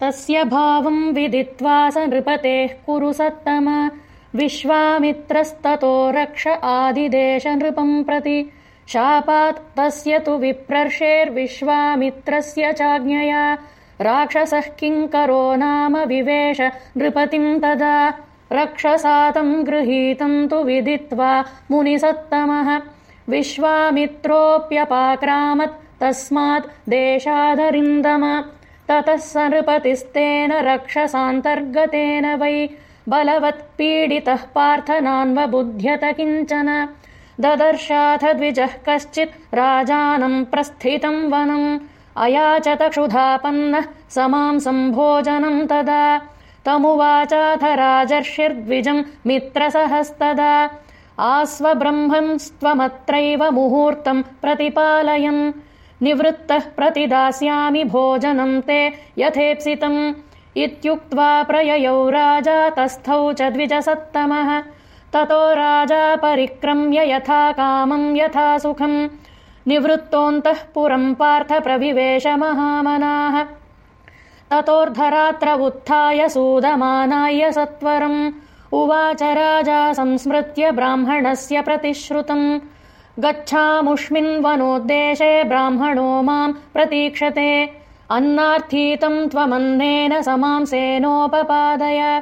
तस्य भावम् विदित्वा स नृपतेः कुरु सत्तम। विश्वामित्रस्ततो रक्ष आदिदेश नृपम् प्रति। शापात् तस्य तु विप्रर्षेर्विश्वामित्रस्य चाज्ञया। राक्षसः किङ्करो नाम विवेश नृपतिम् तदा। रक्षसातम् गृहीतम् तु विदित्वा मुनिसत्तमः। विश्वामित्रोऽप्यपाक्रामत् तस्मात् देशादरिन्दम ततः स नृपतिस्तेन रक्षसान्तर्गतेन वै बलवत्पीडितः पार्थनान्वबुध्यत किञ्चन। ददर्शाथ द्विजः कश्चित् राजानम् प्रस्थितम् वनम् अयाचत क्षुधापन्नः समां सम्भोजनम् तदा। तमुवाचाथ राजर्षिर्द्विजम् मित्रसहस्तदा। आस्वब्रह्मन्स्त्वमत्रैव मुहूर्तम् प्रतिपालयन् निवृत्तः प्रतिदास्यामि भोजनम् ते यथेप्सितम् इत्युक्त्वा प्रययौ राजा तस्थौ च द्विजसत्तमः। ततो राजा परिक्रम्य यथा कामम् यथा सुखम्। निवृत्तोऽन्तः पुरम् पार्थ प्रविवेश महामनाः। ततोऽर्धरात्र उत्थाय सूदमानाय सत्वरम्। उवाच राजा संस्मृत्य ब्राह्मणस्य प्रतिश्रुतम् गच्छामुष्मिन्वनोद्देशे ब्राह्मणो माम् प्रतीक्षते। अन्नार्थीतम् त्वमन्नेन समांसेनोपपादय